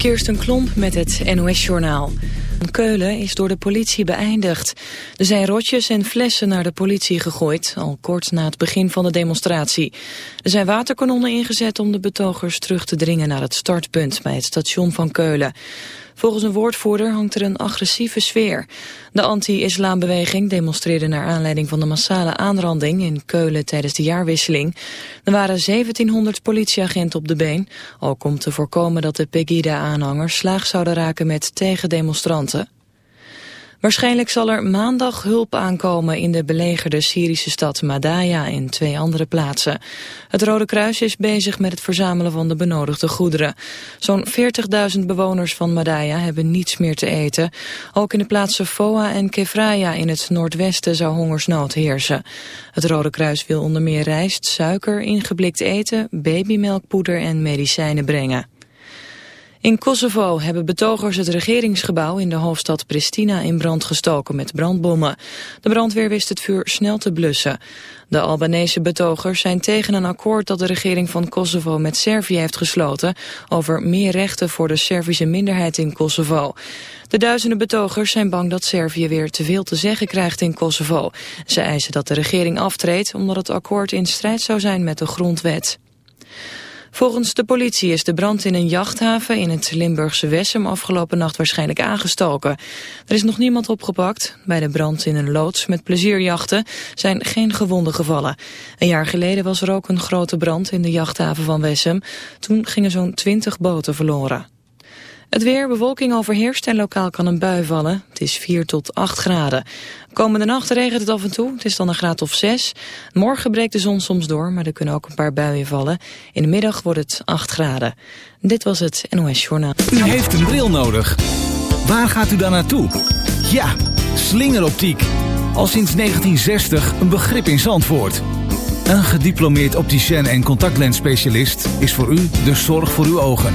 Kirsten Klomp met het NOS-journaal. Keulen is door de politie beëindigd. Er zijn rotjes en flessen naar de politie gegooid, al kort na het begin van de demonstratie. Er zijn waterkanonnen ingezet om de betogers terug te dringen naar het startpunt bij het station van Keulen. Volgens een woordvoerder hangt er een agressieve sfeer. De anti-islambeweging demonstreerde naar aanleiding van de massale aanranding in Keulen tijdens de jaarwisseling. Er waren 1700 politieagenten op de been, ook om te voorkomen dat de Pegida-aanhangers slaag zouden raken met tegendemonstranten. Waarschijnlijk zal er maandag hulp aankomen in de belegerde Syrische stad Madaya en twee andere plaatsen. Het Rode Kruis is bezig met het verzamelen van de benodigde goederen. Zo'n 40.000 bewoners van Madaya hebben niets meer te eten. Ook in de plaatsen Foa en Kefraya in het noordwesten zou hongersnood heersen. Het Rode Kruis wil onder meer rijst, suiker, ingeblikt eten, babymelkpoeder en medicijnen brengen. In Kosovo hebben betogers het regeringsgebouw in de hoofdstad Pristina in brand gestoken met brandbommen. De brandweer wist het vuur snel te blussen. De Albanese betogers zijn tegen een akkoord dat de regering van Kosovo met Servië heeft gesloten over meer rechten voor de Servische minderheid in Kosovo. De duizenden betogers zijn bang dat Servië weer te veel te zeggen krijgt in Kosovo. Ze eisen dat de regering aftreedt omdat het akkoord in strijd zou zijn met de grondwet. Volgens de politie is de brand in een jachthaven in het Limburgse Wessem afgelopen nacht waarschijnlijk aangestoken. Er is nog niemand opgepakt. Bij de brand in een loods met plezierjachten zijn geen gewonden gevallen. Een jaar geleden was er ook een grote brand in de jachthaven van Wessem. Toen gingen zo'n 20 boten verloren. Het weer, bewolking overheerst en lokaal kan een bui vallen. Het is 4 tot 8 graden. Komende nacht regent het af en toe. Het is dan een graad of 6. Morgen breekt de zon soms door, maar er kunnen ook een paar buien vallen. In de middag wordt het 8 graden. Dit was het NOS Journaal. U heeft een bril nodig. Waar gaat u dan naartoe? Ja, slingeroptiek. Al sinds 1960 een begrip in Zandvoort. Een gediplomeerd opticien en contactlensspecialist is voor u de zorg voor uw ogen.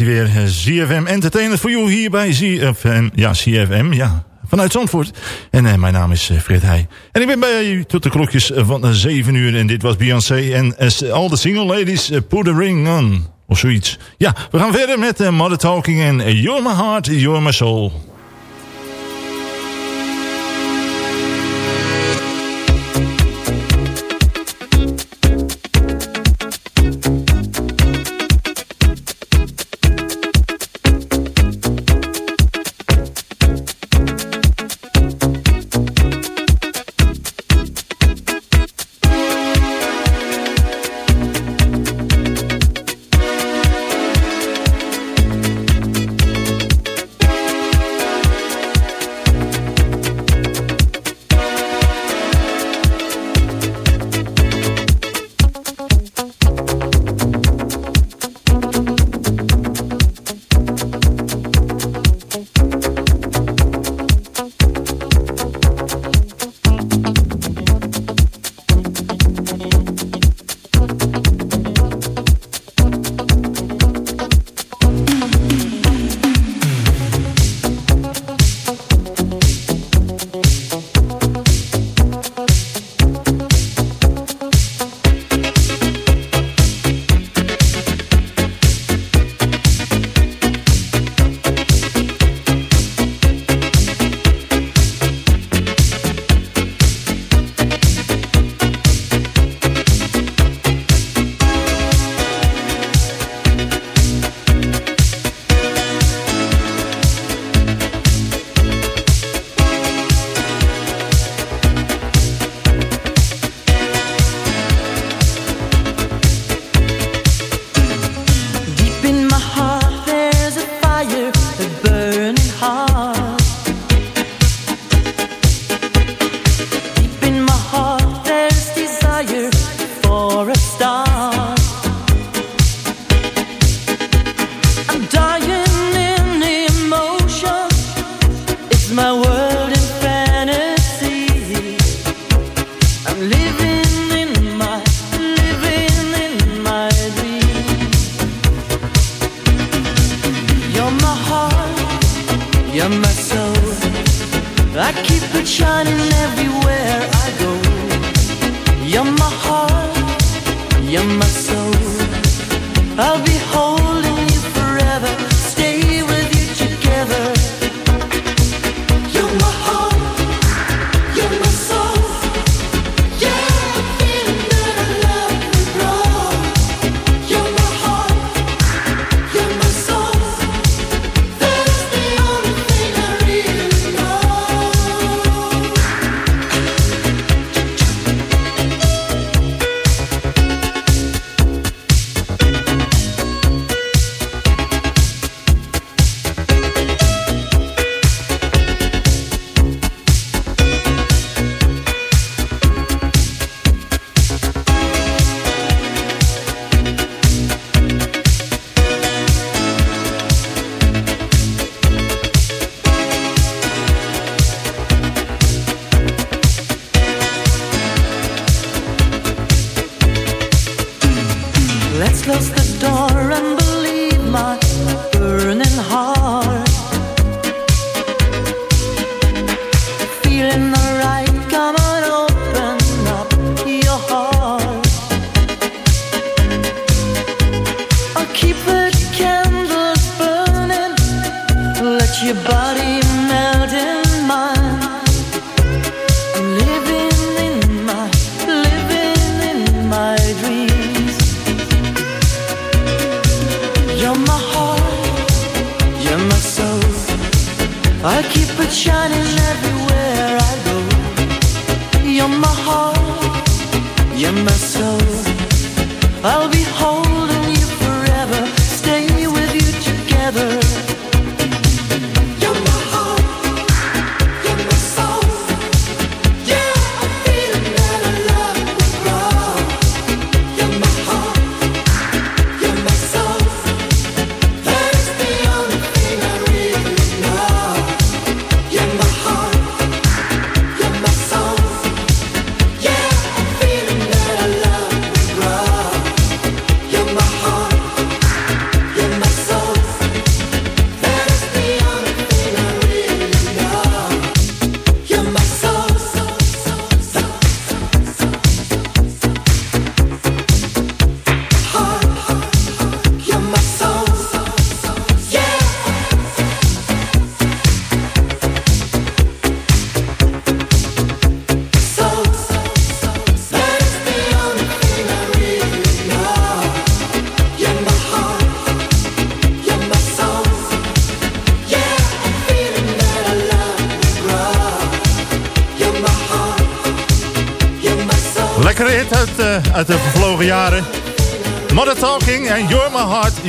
Is weer ZFM Entertainment voor jou hier bij ZFM. Ja, CFM, ja. Vanuit Zandvoort. En uh, mijn naam is uh, Fred Heij. En ik ben bij u tot de klokjes van 7 uur. En dit was Beyoncé. En uh, all the single ladies, put a ring on. Of zoiets. Ja, we gaan verder met Mother Talking en You're My Heart, You're My Soul.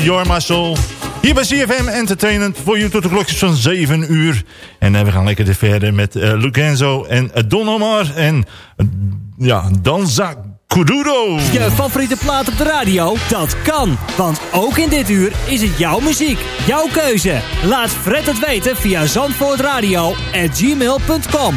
Your My Hier bij CFM Entertainment voor u tot de klokjes van 7 uur. En eh, we gaan lekker verder met uh, en eh, Don Omar en ja, Danza Kududo. Je favoriete plaat op de radio? Dat kan, want ook in dit uur is het jouw muziek, jouw keuze. Laat Fred het weten via zandvoortradio@gmail.com.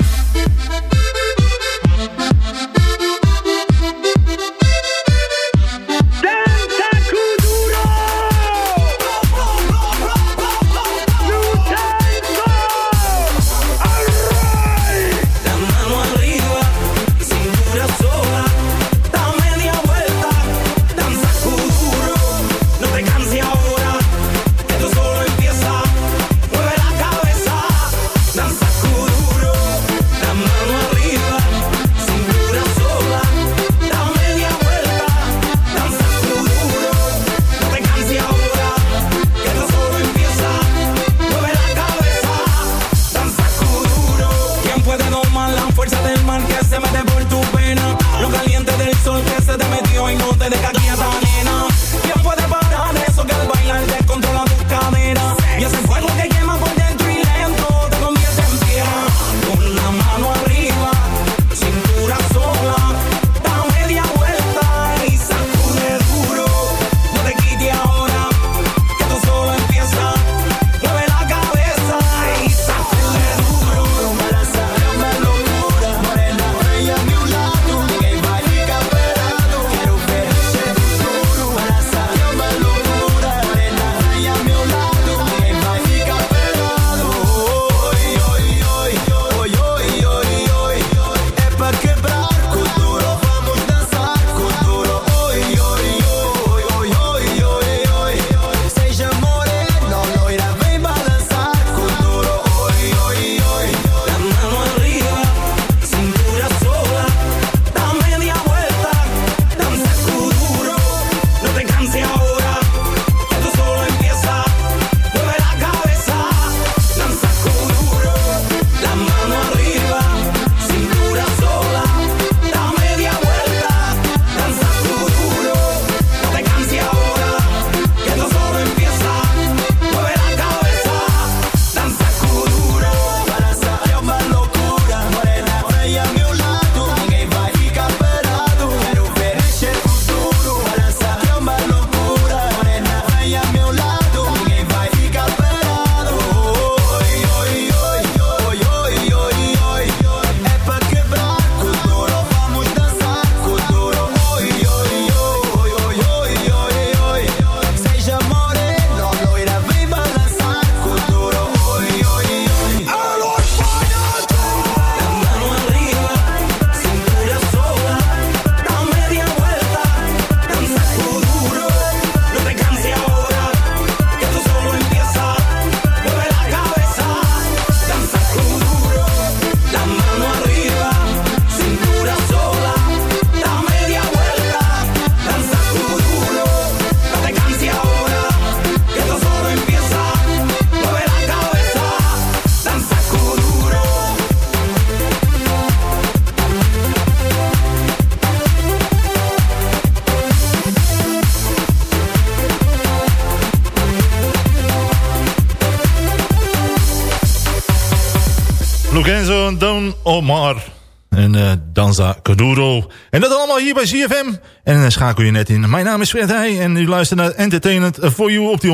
Lorenzo en Don Omar. En eh, Danza Caduro. En dat allemaal hier bij ZFM. En dan schakel je net in. Mijn naam is Fred Heij en u luistert naar Entertainment for You op die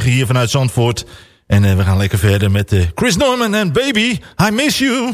106.9 hier vanuit Zandvoort. En eh, we gaan lekker verder met Chris Norman en Baby, I Miss You.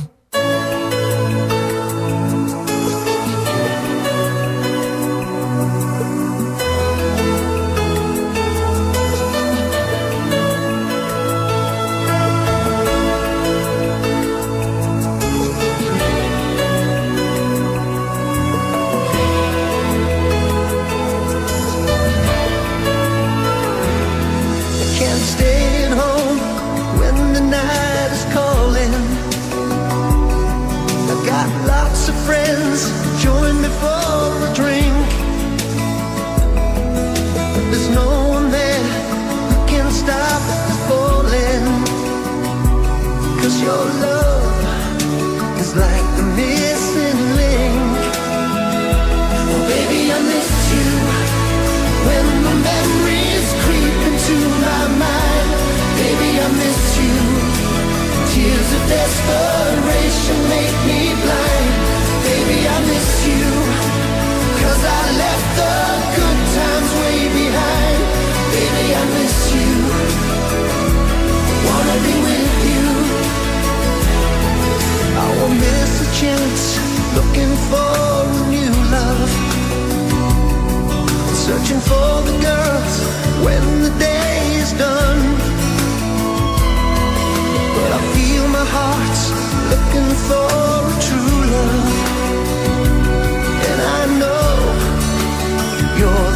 Searching for the girls when the day is done. But I feel my heart's looking for a true love. And I know you're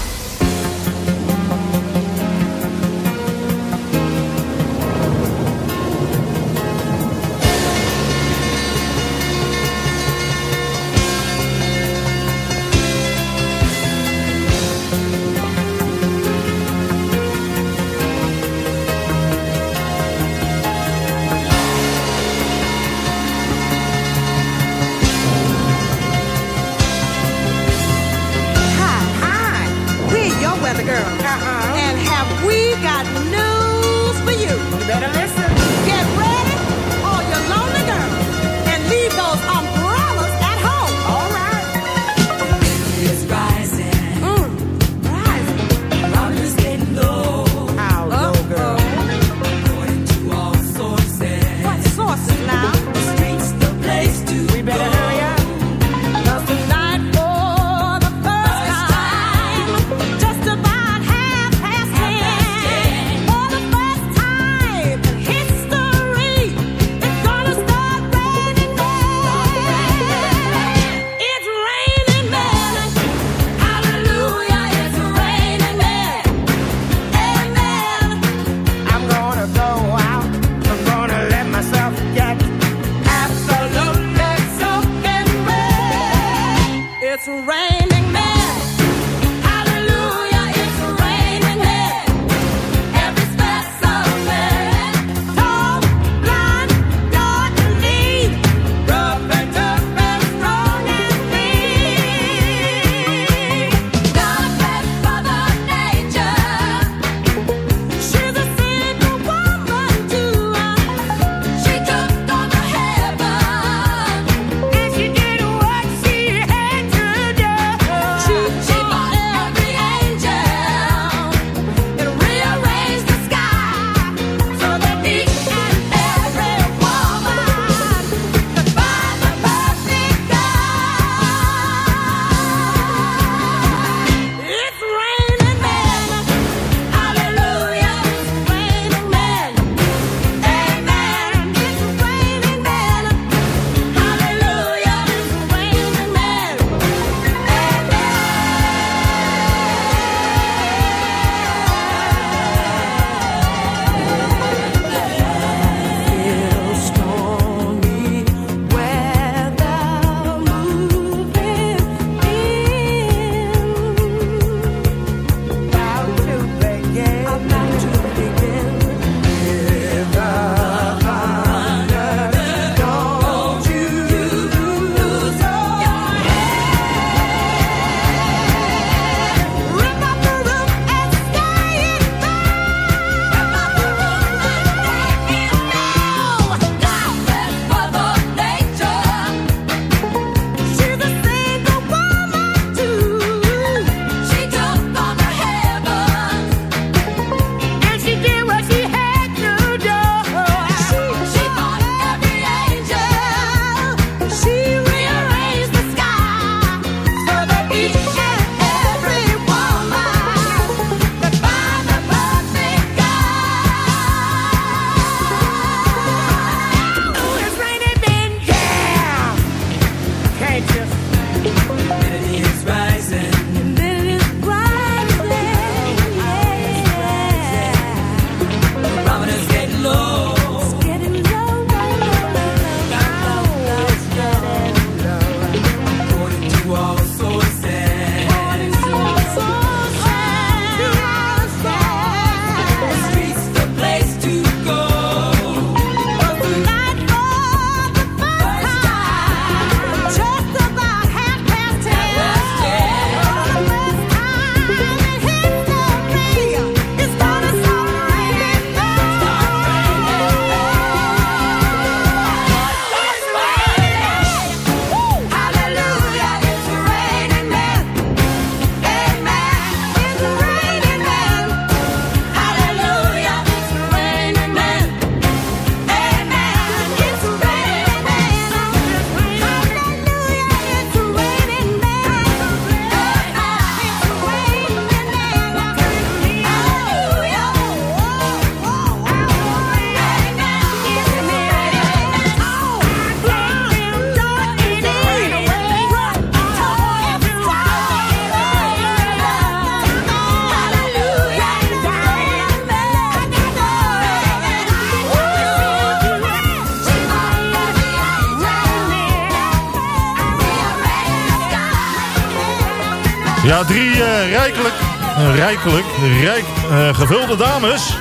Rijkelijk, rijk eh, gevulde dames.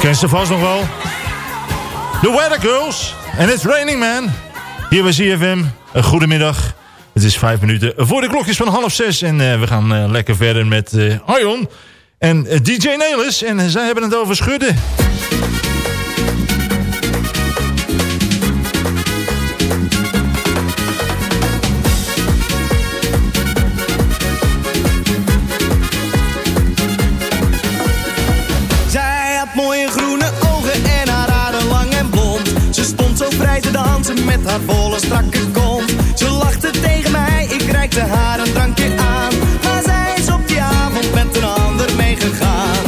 Ken ze vast nog wel. The Weather Girls. En It's Raining Man. Hier bij ZFM. Een goedemiddag. Het is vijf minuten voor de klokjes van half zes. En eh, we gaan eh, lekker verder met Arjon. En DJ Nelis. En zij hebben het over schudden. Vrij te dansen met haar volle strakke kont. Ze lachte tegen mij, ik reikte haar een drankje aan. Maar zij is op die avond met een ander meegegaan.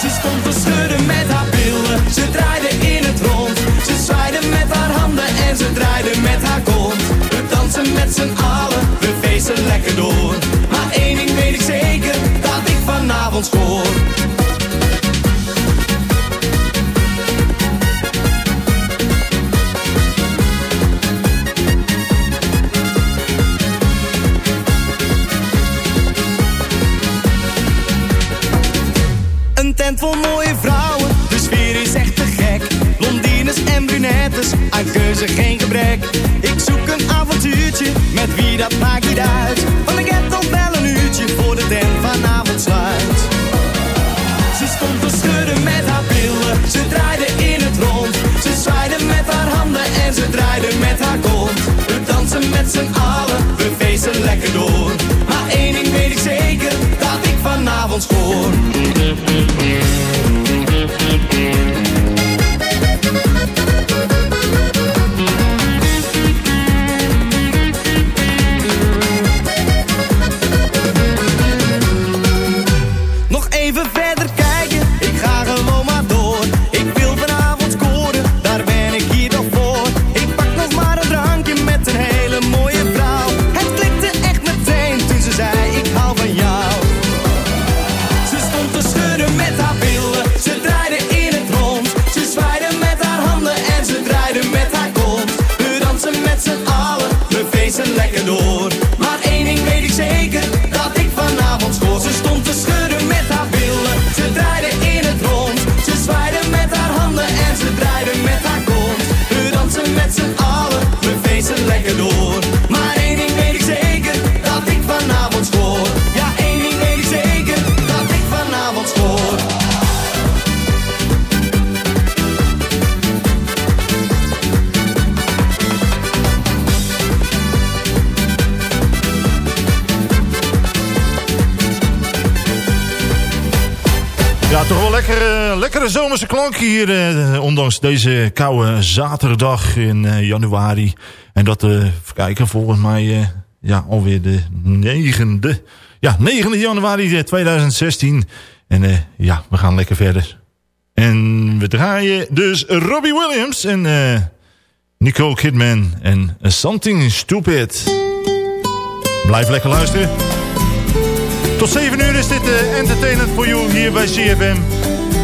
Ze stond te schudden met haar billen, ze draaide in het rond. Ze zwaaide met haar handen en ze draaide met haar kont. We dansen met z'n allen, we feesten lekker door. Maar één ding weet ik zeker, dat ik vanavond scoor. Aan keuze geen gebrek. Ik zoek een avontuurtje, met wie dat maakt niet uit. Want ik heb toch wel een uurtje voor de tent vanavond sluit. Ze stond te schudden met haar billen, ze draaide in het rond. Ze zwaaide met haar handen en ze draaide met haar kont. We dansen met z'n allen, we feesten lekker door. Maar één ding weet ik zeker, dat ik vanavond scoor. Feesten lekkere, zomerse klank hier. eh, ondanks deze koude zaterdag in eh, januari. En dat, eh kijken, volgens mij eh, ja, alweer de negende. Ja, 9 januari eh, 2016. En eh, ja, we gaan lekker verder. En we draaien dus Robbie Williams en eh, Nicole Kidman en Something Stupid. Blijf lekker luisteren. Tot 7 uur is dit Entertainment for You hier bij CFM.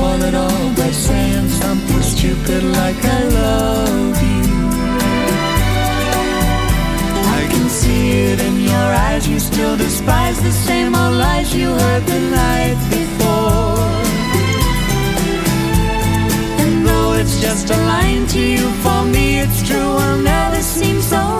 Spoil it all by saying something stupid like I love you. I can see it in your eyes, you still despise the same old lies you heard the night before. And though it's just a line to you, for me it's true, will never seem so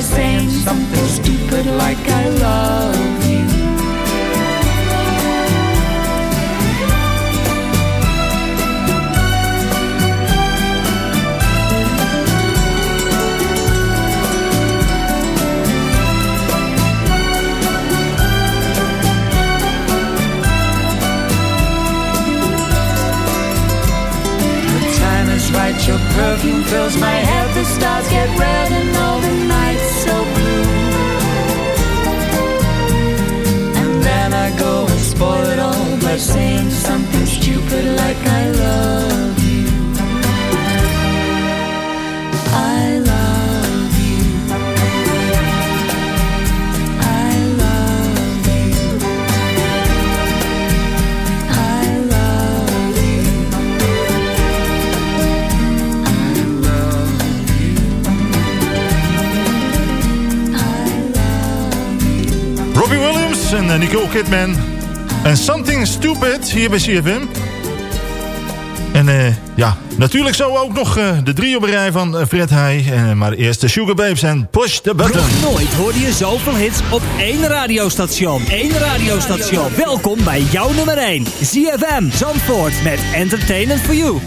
By saying something stupid like I love you. Your perfume fills my head. The stars get red and all the nights En Nicole Kidman. En Something Stupid hier bij CFM. En eh, ja, natuurlijk zo ook nog eh, de rij van eh, Fred Heij. Maar eerst de Sugar Babes en Push the Button. Nog nooit hoorde je zoveel hits op één radiostation. Eén radiostation. Welkom bij jouw nummer 1. ZFM Zandvoort met Entertainment for You.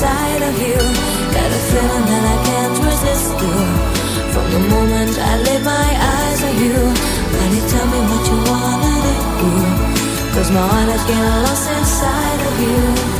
inside of you. Got a feeling that I can't resist you. From the moment I lay my eyes on you, honey, tell me what you wanna do. Cause my heart is getting lost inside of you.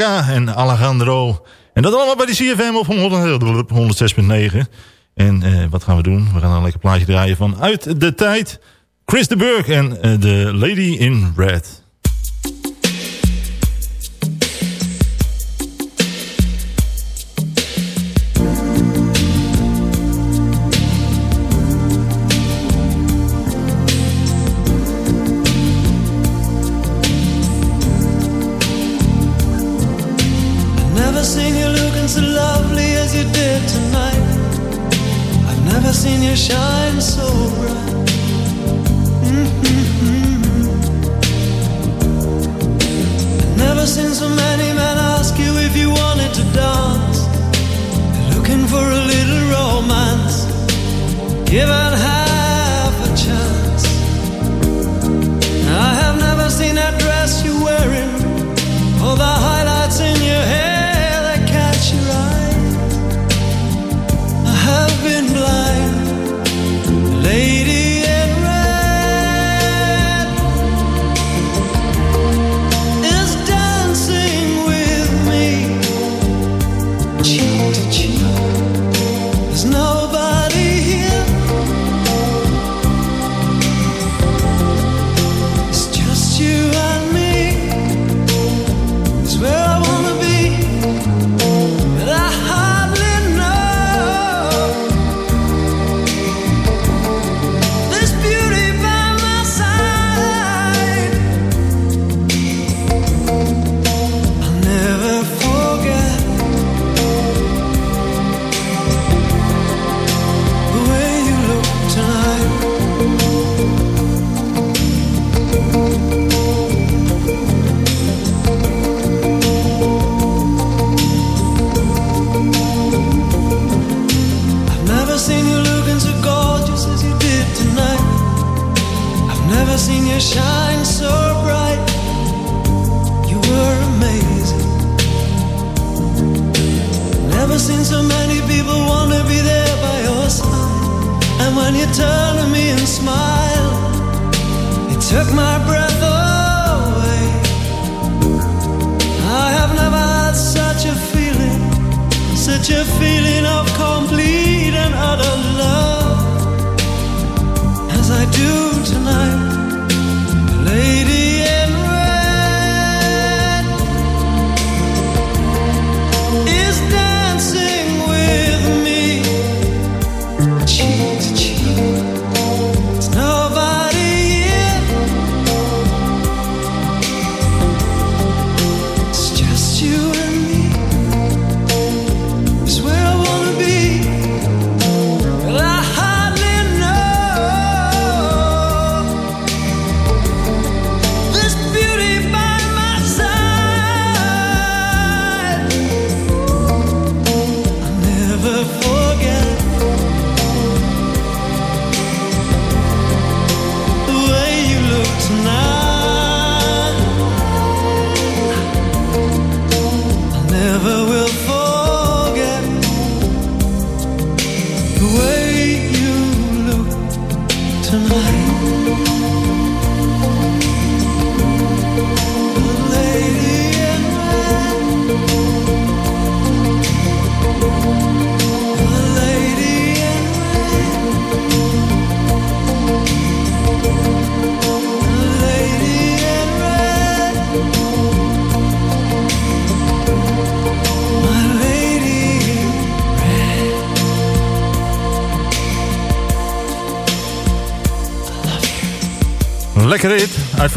En Alejandro. En dat allemaal bij de CFM op 100 106.9. En eh, wat gaan we doen? We gaan een lekker plaatje draaien van Uit de Tijd. Chris de Burg en eh, de Lady in Red.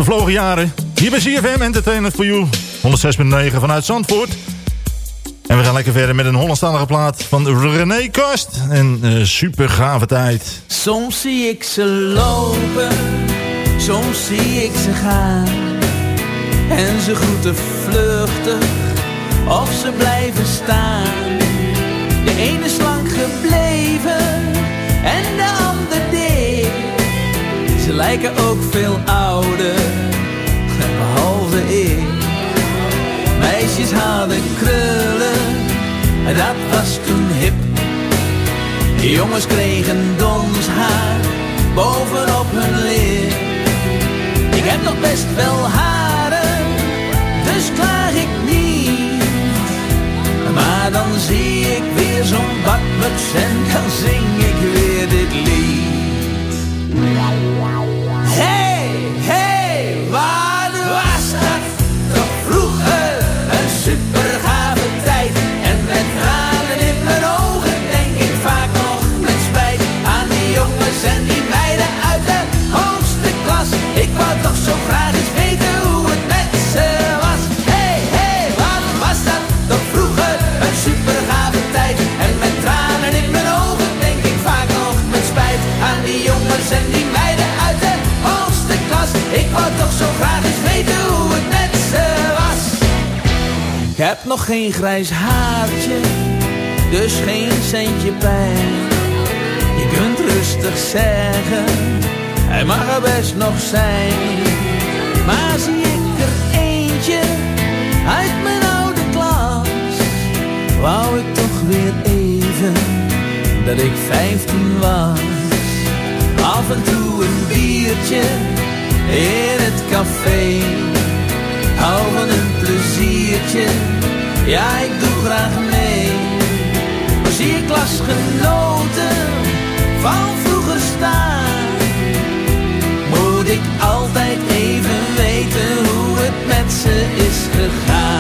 Vervlogen jaren. Hier bij CFM Entertainment for You. 106.9 vanuit Zandvoort. En we gaan lekker verder met een Hollandstalige plaat van René Kast. En eh, super gave tijd. Soms zie ik ze lopen, soms zie ik ze gaan. En ze groeten vluchtig, of ze blijven staan. De ene is lang gebleven, lijken ook veel ouder, behalve ik. Meisjes hadden krullen, dat was toen hip. Jongens kregen dons haar, bovenop hun lip. Ik heb nog best wel haren, dus klaag ik niet. Maar dan zie ik weer zo'n bakmuts en dan zing ik weer dit lied. nog geen grijs haartje, dus geen centje pijn. Je kunt rustig zeggen, hij mag er best nog zijn. Maar zie ik er eentje uit mijn oude klas, wou ik toch weer even dat ik vijftien was. Af en toe een biertje in het café hou van een pleziertje, ja ik doe graag mee. Maar zie ik klasgenoten van vroeger staan, moet ik altijd even weten hoe het met ze is gegaan.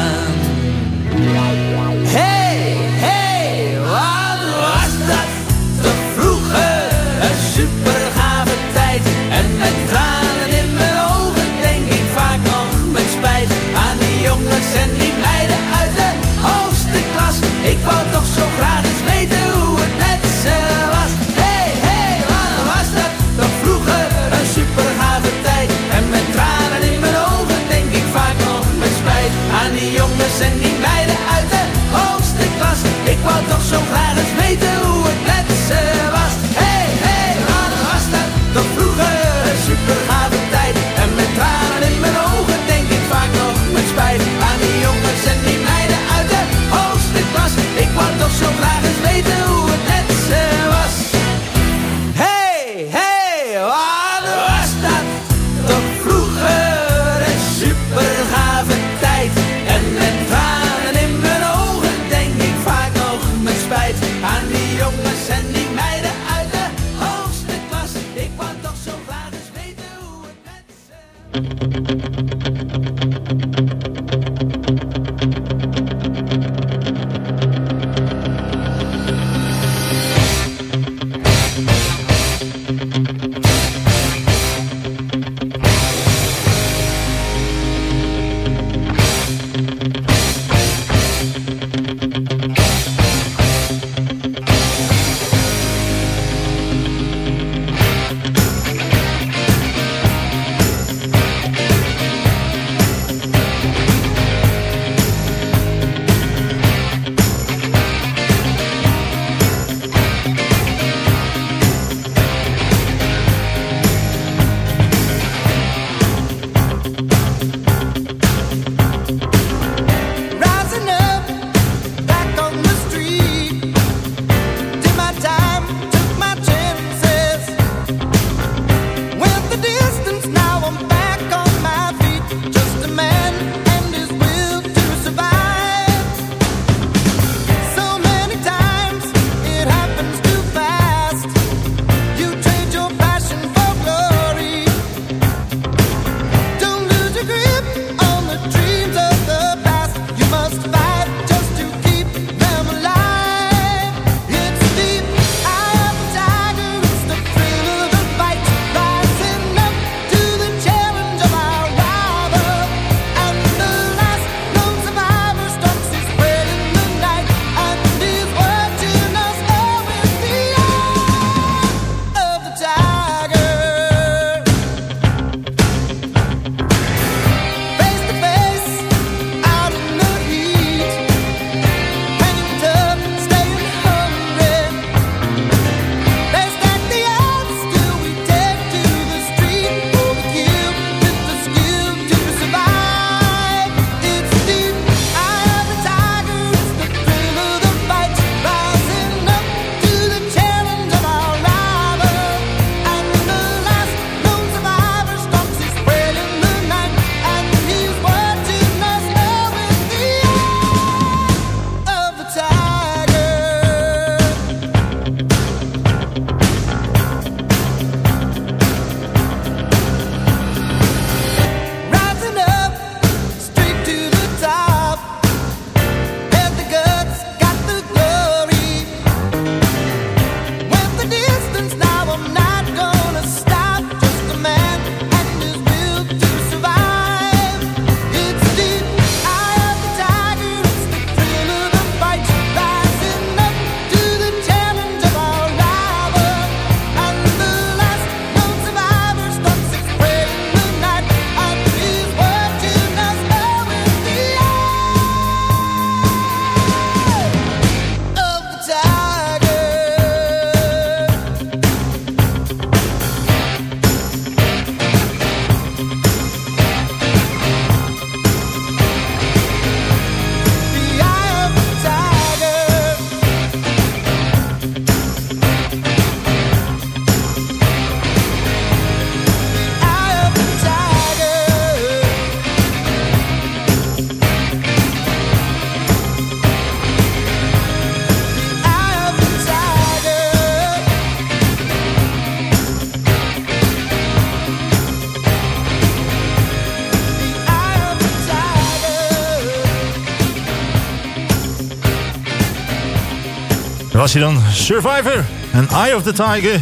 was hij dan. Survivor en Eye of the Tiger.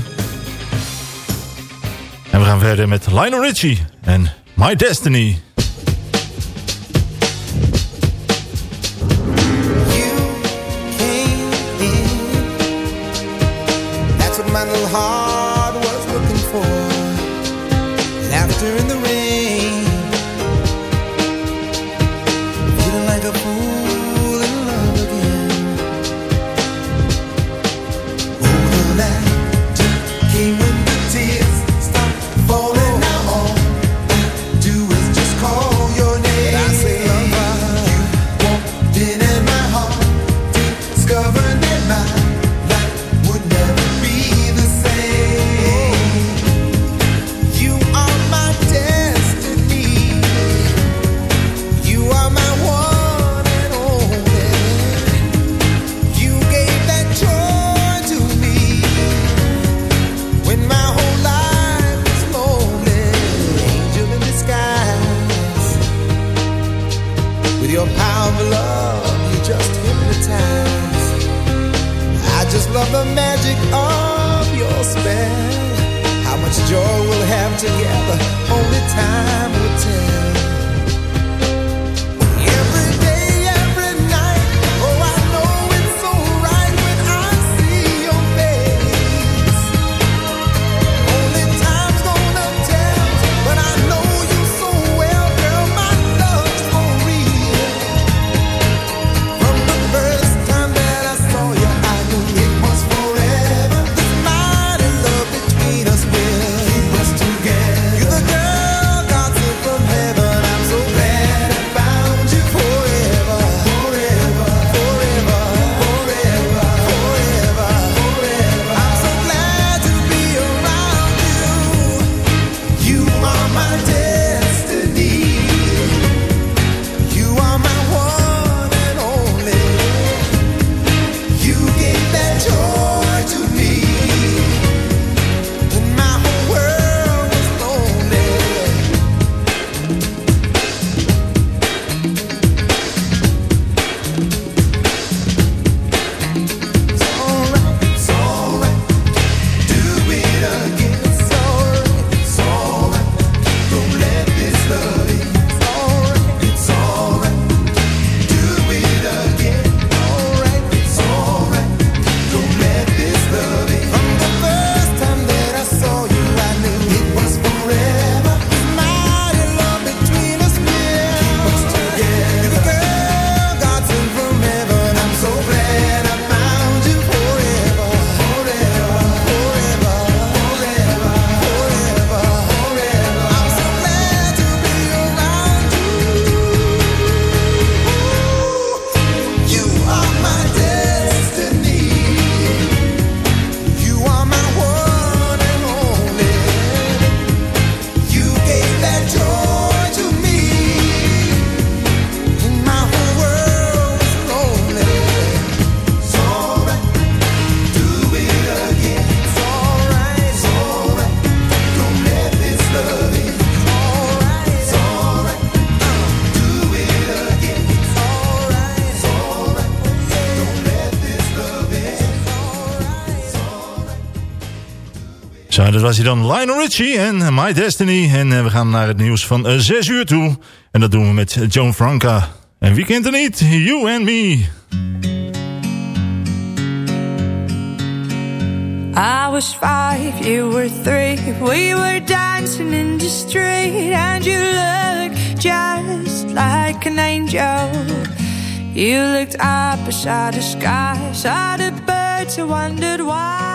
En we gaan verder met Lionel Richie en My Destiny. was hij dan Lionel Richie en My Destiny. En eh, we gaan naar het nieuws van eh, 6 uur toe. En dat doen we met Joan Franca. En wie kent er niet? You and me. I was five, you were three. We were dancing in the street, and you looked just like an angel. You looked up at the sky, saw the birds, I wondered why.